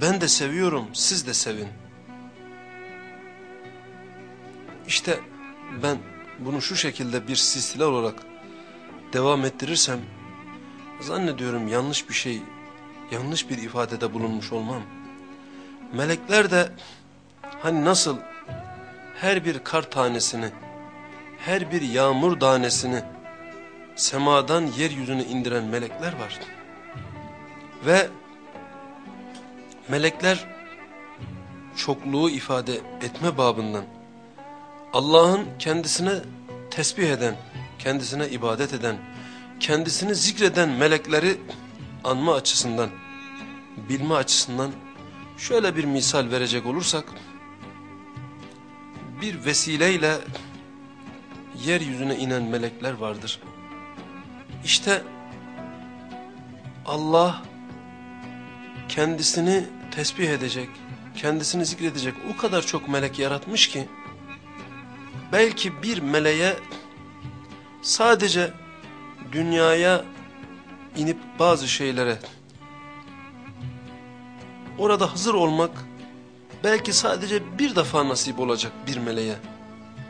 Ben de seviyorum siz de sevin. İşte ben bunu şu şekilde bir silsile olarak devam ettirirsem zannediyorum yanlış bir şey, yanlış bir ifadede bulunmuş olmam. Melekler de hani nasıl her bir kar tanesini, her bir yağmur tanesini semadan yeryüzüne indiren melekler var. Ve melekler çokluğu ifade etme babından Allah'ın kendisine tesbih eden, kendisine ibadet eden, kendisini zikreden melekleri anma açısından, bilme açısından şöyle bir misal verecek olursak, bir vesileyle yeryüzüne inen melekler vardır. İşte Allah kendisini tesbih edecek, kendisini zikredecek o kadar çok melek yaratmış ki, belki bir meleğe sadece dünyaya inip bazı şeylere orada hazır olmak belki sadece bir defa nasip olacak bir meleğe.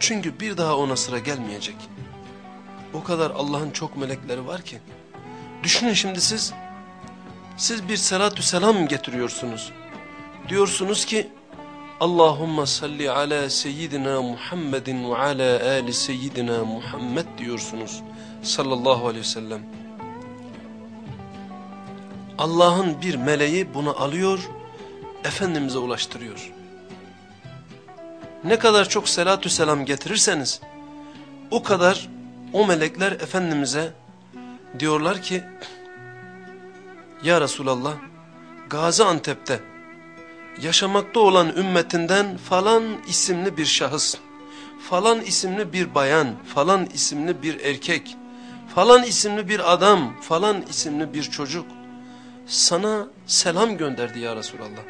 Çünkü bir daha ona sıra gelmeyecek. O kadar Allah'ın çok melekleri var ki. Düşünün şimdi siz, siz bir salatü selam getiriyorsunuz. Diyorsunuz ki, Allahumma salli ala seyyidina Muhammedin ve ala ali seyyidina Muhammed diyorsunuz. Sallallahu aleyhi ve sellem. Allah'ın bir meleği bunu alıyor, Efendimiz'e ulaştırıyor. Ne kadar çok selatü selam getirirseniz, o kadar o melekler Efendimiz'e diyorlar ki, Ya Resulallah, Gaziantep'te yaşamakta olan ümmetinden falan isimli bir şahıs, falan isimli bir bayan, falan isimli bir erkek, falan isimli bir adam, falan isimli bir çocuk sana selam gönderdi ya Resulallah.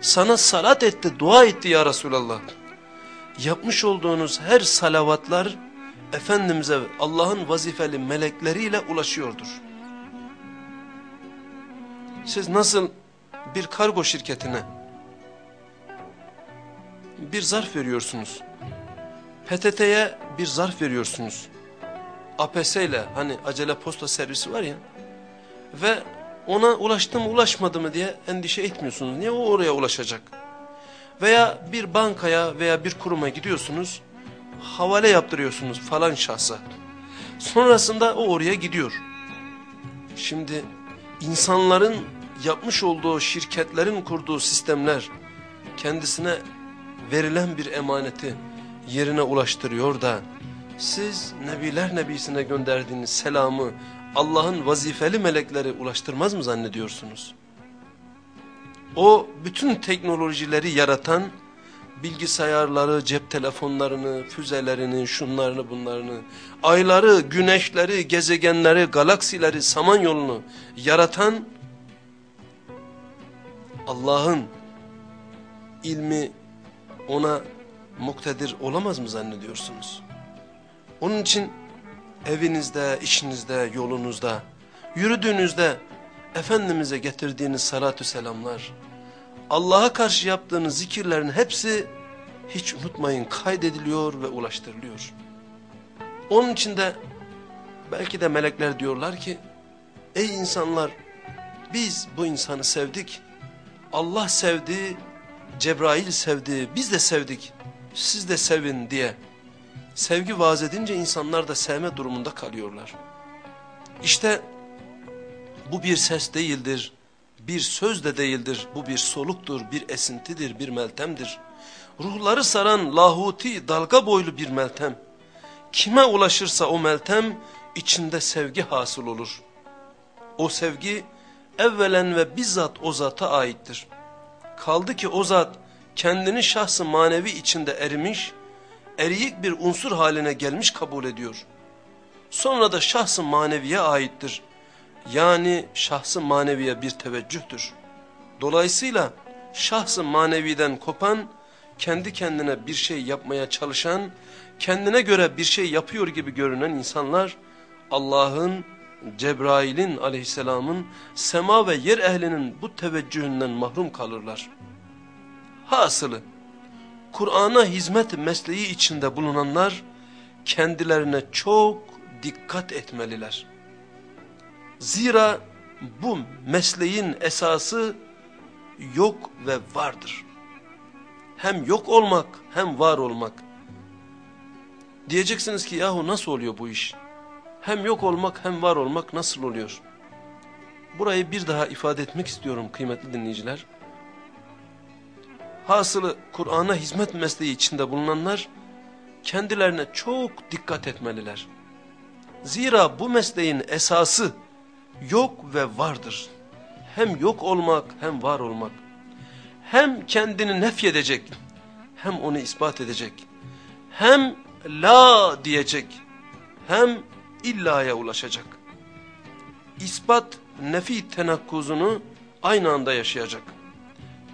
Sana salat etti, dua etti ya Resulallah. Yapmış olduğunuz her salavatlar Efendimiz'e Allah'ın vazifeli melekleriyle ulaşıyordur. Siz nasıl bir kargo şirketine bir zarf veriyorsunuz. PTT'ye bir zarf veriyorsunuz. APS ile hani acele posta servisi var ya ve ona ulaştı mı ulaşmadı mı diye endişe etmiyorsunuz. Niye o oraya ulaşacak? Veya bir bankaya veya bir kuruma gidiyorsunuz havale yaptırıyorsunuz falan şahsa. Sonrasında o oraya gidiyor. Şimdi insanların yapmış olduğu şirketlerin kurduğu sistemler kendisine verilen bir emaneti yerine ulaştırıyor da siz Nebiler Nebisi'ne gönderdiğiniz selamı Allah'ın vazifeli melekleri ulaştırmaz mı zannediyorsunuz? O bütün teknolojileri yaratan bilgisayarları, cep telefonlarını, füzelerini, şunlarını bunlarını, ayları, güneşleri, gezegenleri, galaksileri, samanyolunu yaratan Allah'ın ilmi ona muktedir olamaz mı zannediyorsunuz? Onun için evinizde, işinizde, yolunuzda, yürüdüğünüzde Efendimiz'e getirdiğiniz salatü selamlar, Allah'a karşı yaptığınız zikirlerin hepsi hiç unutmayın kaydediliyor ve ulaştırılıyor. Onun için de belki de melekler diyorlar ki, ey insanlar biz bu insanı sevdik, Allah sevdi, Cebrail sevdi, biz de sevdik, siz de sevin diye sevgi vaaz edince insanlar da sevme durumunda kalıyorlar. İşte bu bir ses değildir, bir söz de değildir, bu bir soluktur, bir esintidir, bir meltemdir. Ruhları saran lahuti, dalga boylu bir meltem. Kime ulaşırsa o meltem, içinde sevgi hasıl olur. O sevgi, evvelen ve bizzat o zata aittir. Kaldı ki o zat, kendini şahsı manevi içinde erimiş, eriyik bir unsur haline gelmiş kabul ediyor. Sonra da şahsı maneviye aittir. Yani şahsı maneviye bir teveccühtür. Dolayısıyla şahsı maneviden kopan, kendi kendine bir şey yapmaya çalışan, kendine göre bir şey yapıyor gibi görünen insanlar, Allah'ın, Cebrail'in aleyhisselamın, sema ve yer ehlinin bu teveccühünden mahrum kalırlar. Hasılı, Kur'an'a hizmet mesleği içinde bulunanlar kendilerine çok dikkat etmeliler. Zira bu mesleğin esası yok ve vardır. Hem yok olmak hem var olmak. Diyeceksiniz ki yahu nasıl oluyor bu iş? Hem yok olmak hem var olmak nasıl oluyor? Burayı bir daha ifade etmek istiyorum kıymetli dinleyiciler. Hasılı Kur'an'a hizmet mesleği içinde bulunanlar kendilerine çok dikkat etmeliler. Zira bu mesleğin esası yok ve vardır. Hem yok olmak hem var olmak. Hem kendini nefyedecek hem onu ispat edecek. Hem la diyecek hem illaya ulaşacak. İspat nefi tenakkuzunu aynı anda yaşayacak.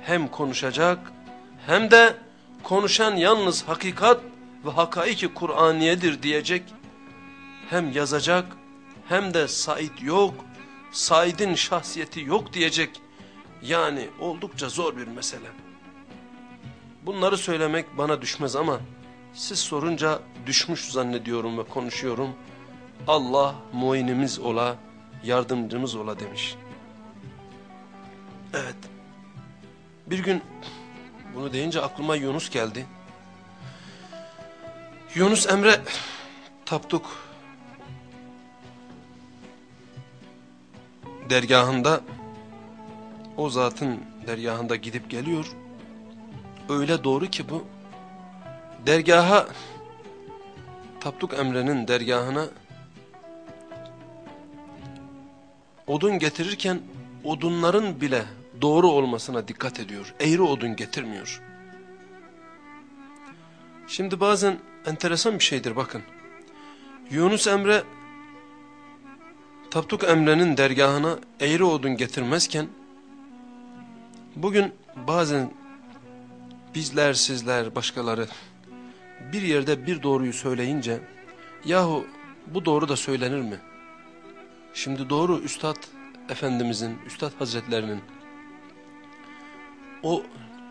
Hem konuşacak hem de konuşan yalnız hakikat ve hakaiki Kur'aniyedir diyecek. Hem yazacak hem de Said yok, Said'in şahsiyeti yok diyecek. Yani oldukça zor bir mesele. Bunları söylemek bana düşmez ama siz sorunca düşmüş zannediyorum ve konuşuyorum. Allah muinimiz ola, yardımcımız ola demiş. Evet. Bir gün bunu deyince aklıma Yunus geldi. Yunus Emre Tapduk dergahında o zatın dergahında gidip geliyor. Öyle doğru ki bu dergaha Tapduk Emre'nin dergahına odun getirirken odunların bile doğru olmasına dikkat ediyor. Eğri odun getirmiyor. Şimdi bazen enteresan bir şeydir bakın. Yunus Emre Tapduk Emre'nin dergahına eğri odun getirmezken bugün bazen bizler sizler başkaları bir yerde bir doğruyu söyleyince yahu bu doğru da söylenir mi? Şimdi doğru Üstad Efendimizin, Üstad Hazretlerinin o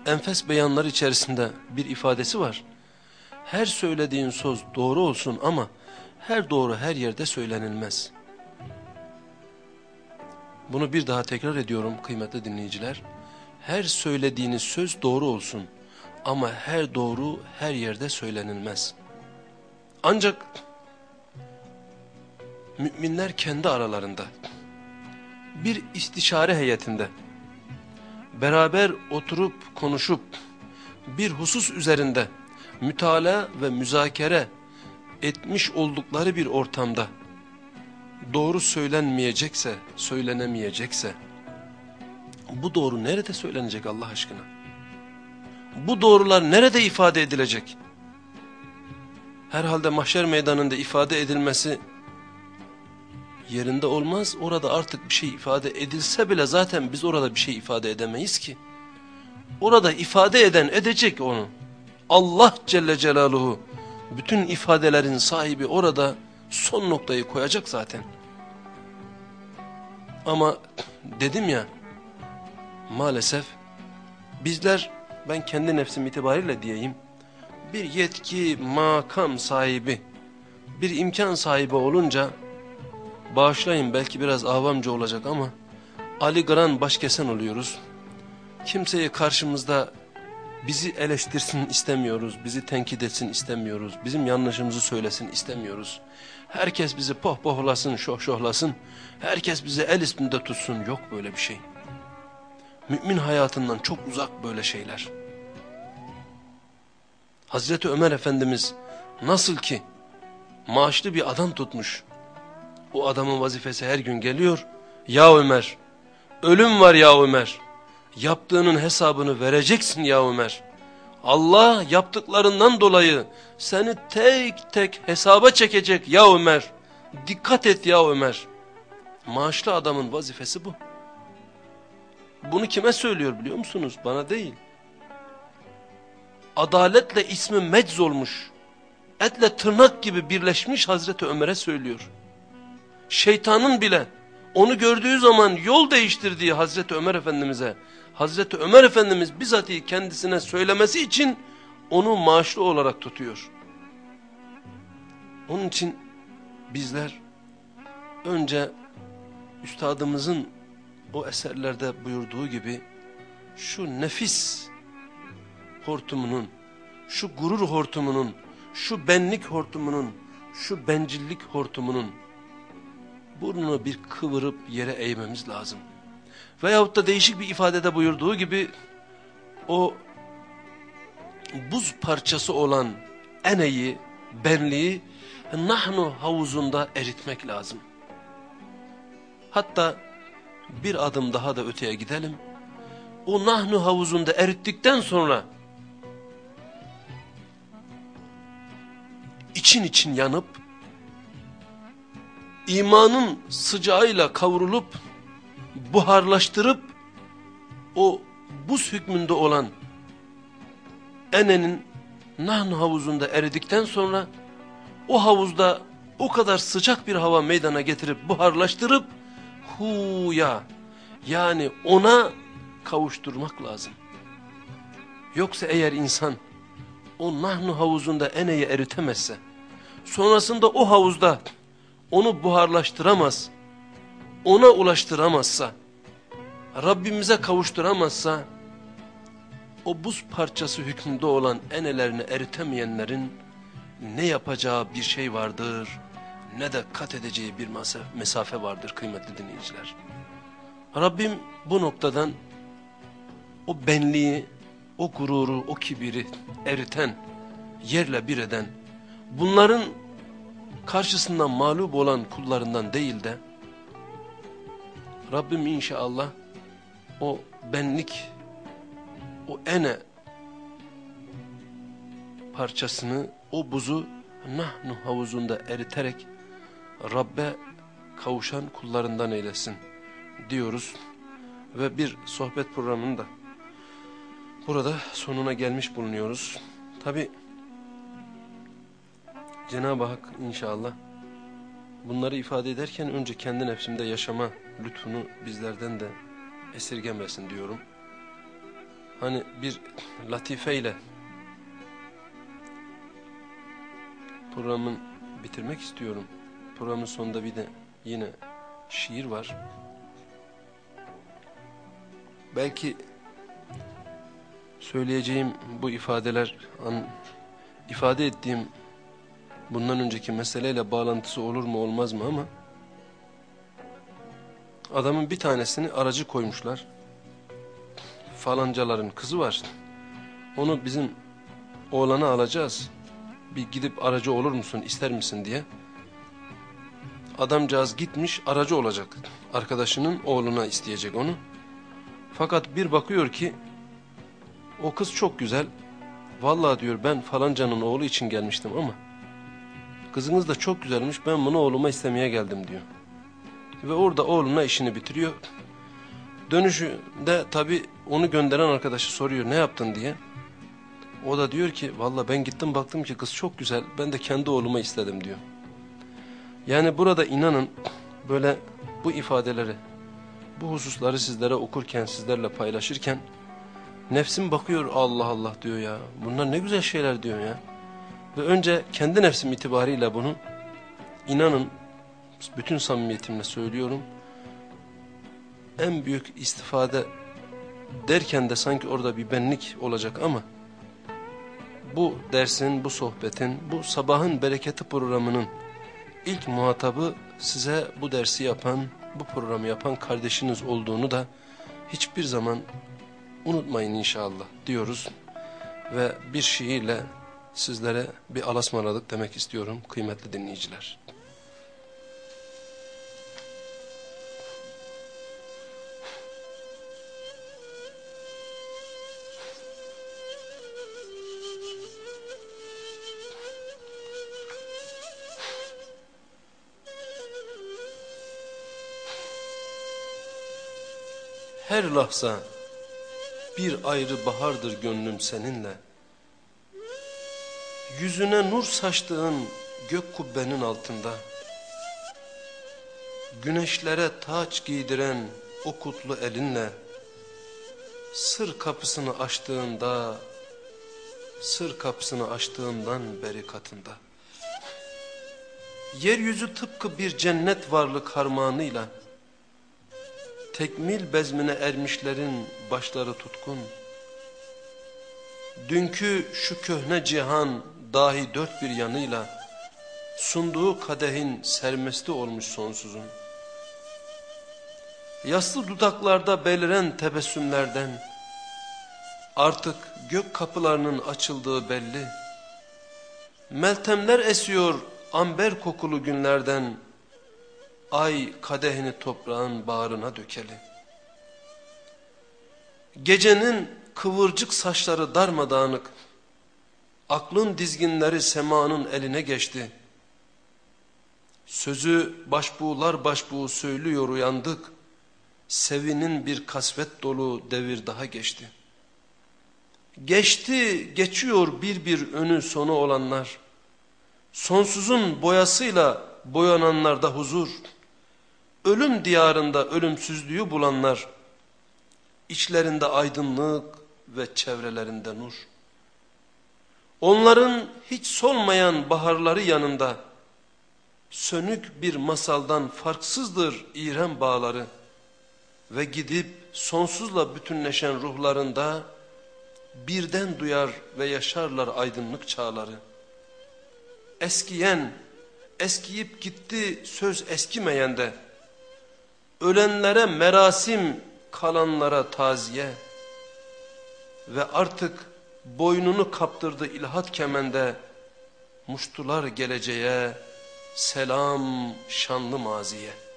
enfes beyanlar içerisinde bir ifadesi var. Her söylediğin söz doğru olsun ama her doğru her yerde söylenilmez. Bunu bir daha tekrar ediyorum kıymetli dinleyiciler. Her söylediğiniz söz doğru olsun ama her doğru her yerde söylenilmez. Ancak müminler kendi aralarında bir istişare heyetinde beraber oturup konuşup bir husus üzerinde mütala ve müzakere etmiş oldukları bir ortamda doğru söylenmeyecekse, söylenemeyecekse bu doğru nerede söylenecek Allah aşkına? Bu doğrular nerede ifade edilecek? Herhalde mahşer meydanında ifade edilmesi yerinde olmaz. Orada artık bir şey ifade edilse bile zaten biz orada bir şey ifade edemeyiz ki. Orada ifade eden edecek onu. Allah Celle Celaluhu bütün ifadelerin sahibi orada son noktayı koyacak zaten. Ama dedim ya maalesef bizler ben kendi nefsim itibariyle diyeyim bir yetki makam sahibi bir imkan sahibi olunca bağışlayın belki biraz avamca olacak ama Ali Gran başkesen oluyoruz. Kimseyi karşımızda bizi eleştirsin istemiyoruz, bizi tenkit etsin istemiyoruz, bizim yanlışımızı söylesin istemiyoruz. Herkes bizi pohpohlasın, şohşohlasın, herkes bizi el üstünde tutsun, yok böyle bir şey. Mümin hayatından çok uzak böyle şeyler. Hazreti Ömer Efendimiz nasıl ki maaşlı bir adam tutmuş, o adamın vazifesi her gün geliyor, ya Ömer, ölüm var ya Ömer, yaptığının hesabını vereceksin ya Ömer. Allah yaptıklarından dolayı seni tek tek hesaba çekecek ya Ömer. Dikkat et ya Ömer. Maaşlı adamın vazifesi bu. Bunu kime söylüyor biliyor musunuz? Bana değil. Adaletle ismi mecz olmuş. Etle tırnak gibi birleşmiş Hazreti Ömer'e söylüyor. Şeytanın bile onu gördüğü zaman yol değiştirdiği Hazreti Ömer Efendimiz'e Hazreti Ömer Efendimiz bizatihi kendisine söylemesi için onu maaşlı olarak tutuyor. Onun için bizler önce üstadımızın o eserlerde buyurduğu gibi şu nefis hortumunun, şu gurur hortumunun, şu benlik hortumunun, şu bencillik hortumunun burnunu bir kıvırıp yere eğmemiz lazım. Veyahut da değişik bir ifadede buyurduğu gibi o buz parçası olan eneyi, benliği nahnu havuzunda eritmek lazım. Hatta bir adım daha da öteye gidelim. O nahnu havuzunda erittikten sonra için için yanıp imanın sıcağıyla kavrulup buharlaştırıp o buz hükmünde olan enenin Nahn havuzunda eridikten sonra o havuzda o kadar sıcak bir hava meydana getirip buharlaştırıp huya yani ona kavuşturmak lazım. Yoksa eğer insan o Nahnu havuzunda eneyi eritemezse sonrasında o havuzda onu buharlaştıramaz, ona ulaştıramazsa, Rabbimize kavuşturamazsa, o buz parçası hükmünde olan enelerini eritemeyenlerin ne yapacağı bir şey vardır, ne de kat edeceği bir mesafe vardır kıymetli dinleyiciler. Rabbim bu noktadan o benliği, o gururu, o kibiri eriten, yerle bir eden, bunların karşısından mağlup olan kullarından değil de Rabbim inşallah o benlik o ene parçasını o buzu nahnu havuzunda eriterek Rabbe kavuşan kullarından eylesin diyoruz ve bir sohbet programında burada sonuna gelmiş bulunuyoruz. Tabi Cenab-ı Hak inşallah bunları ifade ederken önce kendi nefsimde yaşama lütfunu bizlerden de esirgemesin diyorum. Hani bir latifeyle programın bitirmek istiyorum. Programın sonunda bir de yine şiir var. Belki söyleyeceğim bu ifadeler, an, ifade ettiğim bundan önceki meseleyle bağlantısı olur mu olmaz mı ama Adamın bir tanesini aracı koymuşlar. Falancaların kızı var. Onu bizim oğlana alacağız. Bir gidip aracı olur musun ister misin diye. Adamcağız gitmiş aracı olacak. Arkadaşının oğluna isteyecek onu. Fakat bir bakıyor ki o kız çok güzel. Vallahi diyor ben falancanın oğlu için gelmiştim ama kızınız da çok güzelmiş ben bunu oğluma istemeye geldim diyor. Ve orada oğluna işini bitiriyor. Dönüşünde tabi onu gönderen arkadaşı soruyor ne yaptın diye. O da diyor ki valla ben gittim baktım ki kız çok güzel ben de kendi oğluma istedim diyor. Yani burada inanın böyle bu ifadeleri bu hususları sizlere okurken sizlerle paylaşırken nefsim bakıyor Allah Allah diyor ya bunlar ne güzel şeyler diyor ya. Ve önce kendi nefsim itibariyle bunu inanın bütün samimiyetimle söylüyorum. En büyük istifade derken de sanki orada bir benlik olacak ama bu dersin, bu sohbetin, bu sabahın bereketi programının ilk muhatabı size bu dersi yapan, bu programı yapan kardeşiniz olduğunu da hiçbir zaman unutmayın inşallah diyoruz. Ve bir şiirle sizlere bir alasmaladık demek istiyorum kıymetli dinleyiciler. Her lahza bir ayrı bahardır gönlüm seninle. Yüzüne nur saçtığın gök kubbenin altında. Güneşlere taç giydiren o kutlu elinle. Sır kapısını açtığında, sır kapısını açtığından beri katında. Yeryüzü tıpkı bir cennet varlık harmanıyla tekmil bezmine ermişlerin başları tutkun. Dünkü şu köhne cihan dahi dört bir yanıyla sunduğu kadehin sermesti olmuş sonsuzun. Yaslı dudaklarda beliren tebessümlerden artık gök kapılarının açıldığı belli. Meltemler esiyor amber kokulu günlerden ay kadehini toprağın bağrına dökeli. Gecenin kıvırcık saçları darmadağınık, aklın dizginleri semanın eline geçti. Sözü başbuğlar başbuğu söylüyor uyandık, sevinin bir kasvet dolu devir daha geçti. Geçti, geçiyor bir bir önü sonu olanlar, sonsuzun boyasıyla boyananlarda huzur, ölüm diyarında ölümsüzlüğü bulanlar, içlerinde aydınlık ve çevrelerinde nur. Onların hiç solmayan baharları yanında, sönük bir masaldan farksızdır İrem bağları. Ve gidip sonsuzla bütünleşen ruhlarında birden duyar ve yaşarlar aydınlık çağları. Eskiyen, eskiyip gitti söz eskimeyen de, ölenlere merasim, kalanlara taziye. Ve artık boynunu kaptırdı ilhat kemende, muştular geleceğe, selam şanlı maziye.